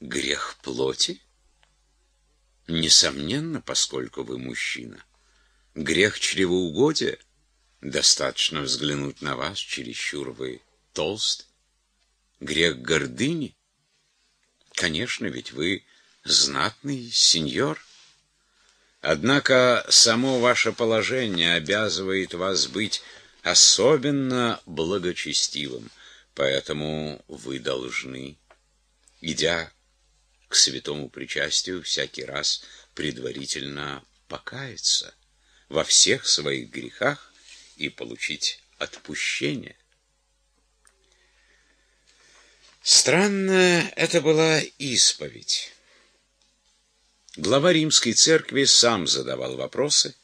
Грех плоти? Несомненно, поскольку вы мужчина. Грех чревоугодия? Достаточно взглянуть на вас, чересчур вы толст. Грех гордыни? Конечно, ведь вы знатный сеньор. Однако само ваше положение обязывает вас быть особенно благочестивым, поэтому вы должны, идя к святому причастию, всякий раз предварительно покаяться во всех своих грехах и получить отпущение. Странная это была исповедь. Глава римской церкви сам задавал вопросы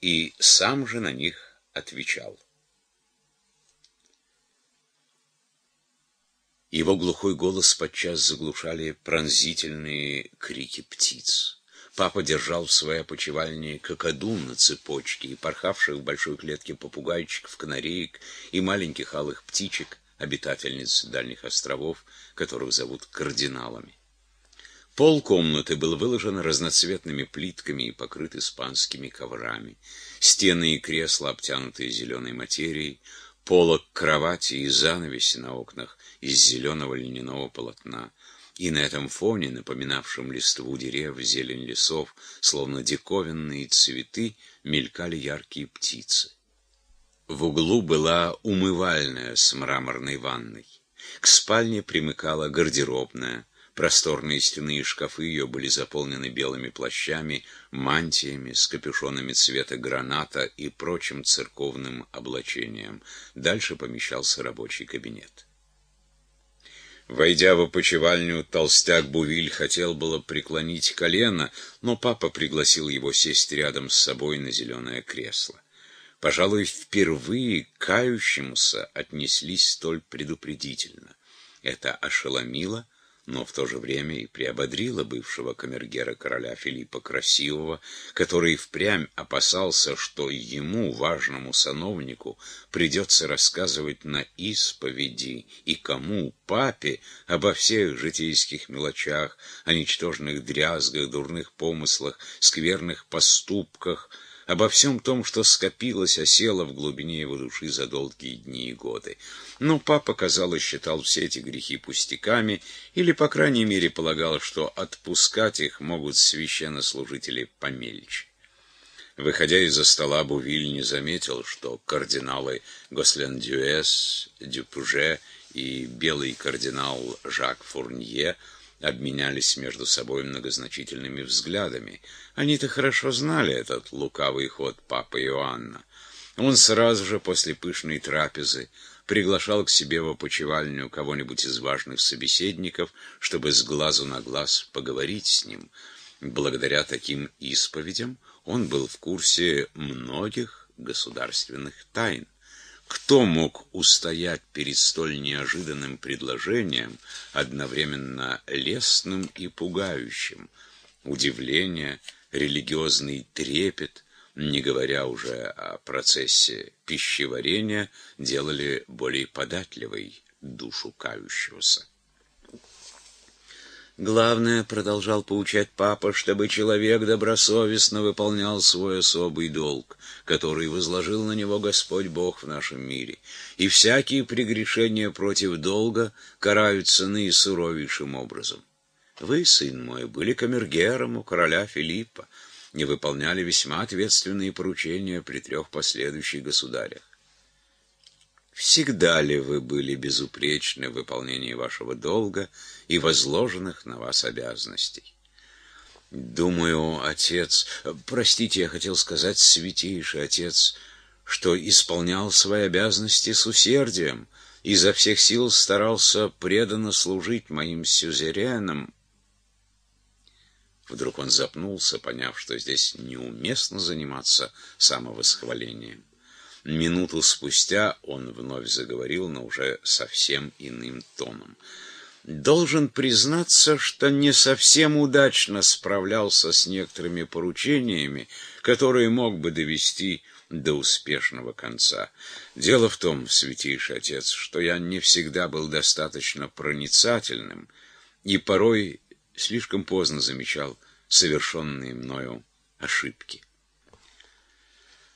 и сам же на них отвечал. Его глухой голос подчас заглушали пронзительные крики птиц. Папа держал в своей опочивальне кокоду на цепочке и порхавших в большой клетке попугайчиков, канареек и маленьких алых птичек, обитательниц дальних островов, которых зовут кардиналами. Пол комнаты был выложен разноцветными плитками и покрыт испанскими коврами. Стены и кресла обтянуты зеленой материей, полок кровати и занавеси на окнах из зеленого льняного полотна. И на этом фоне, напоминавшем листву дерев, зелень лесов, словно диковинные цветы, мелькали яркие птицы. В углу была умывальная с мраморной ванной. К спальне примыкала гардеробная, Просторные стены и шкафы ее были заполнены белыми плащами, мантиями с капюшонами цвета граната и прочим церковным облачением. Дальше помещался рабочий кабинет. Войдя в опочивальню, толстяк Бувиль хотел было преклонить колено, но папа пригласил его сесть рядом с собой на зеленое кресло. Пожалуй, впервые кающемуся отнеслись столь предупредительно. Это ошеломило но в то же время и приободрила бывшего камергера короля Филиппа Красивого, который впрямь опасался, что ему, важному сановнику, придется рассказывать на исповеди и кому, папе, обо всех житейских мелочах, о ничтожных дрязгах, дурных помыслах, скверных поступках, обо всем том, что скопилось, осело в глубине его души за долгие дни и годы. Но папа, казалось, считал все эти грехи пустяками, или, по крайней мере, полагал, что отпускать их могут священнослужители помельче. Выходя из-за стола, Бувиль не заметил, что кардиналы Гослен-Дюэс, Дюпуже и белый кардинал Жак Фурнье обменялись между собой многозначительными взглядами. Они-то хорошо знали этот лукавый ход папы Иоанна. Он сразу же после пышной трапезы приглашал к себе в опочивальню кого-нибудь из важных собеседников, чтобы с глазу на глаз поговорить с ним. Благодаря таким исповедям он был в курсе многих государственных тайн. Кто мог устоять перед столь неожиданным предложением, одновременно лестным и пугающим? Удивление, религиозный трепет — не говоря уже о процессе пищеварения, делали более податливой душу кающегося. Главное, продолжал поучать папа, чтобы человек добросовестно выполнял свой особый долг, который возложил на него Господь Бог в нашем мире. И всякие прегрешения против долга караются наисуровейшим образом. Вы, сын мой, были камергером у короля Филиппа, не выполняли весьма ответственные поручения при трех последующих государях. Всегда ли вы были безупречны в выполнении вашего долга и возложенных на вас обязанностей? Думаю, отец, простите, я хотел сказать, святейший отец, что исполнял свои обязанности с усердием, и изо всех сил старался преданно служить моим сюзеренам, Вдруг он запнулся, поняв, что здесь неуместно заниматься самовосхвалением. Минуту спустя он вновь заговорил, но уже совсем иным тоном. Должен признаться, что не совсем удачно справлялся с некоторыми поручениями, которые мог бы довести до успешного конца. Дело в том, святейший отец, что я не всегда был достаточно проницательным, и порой слишком поздно замечал совершенные мною ошибки.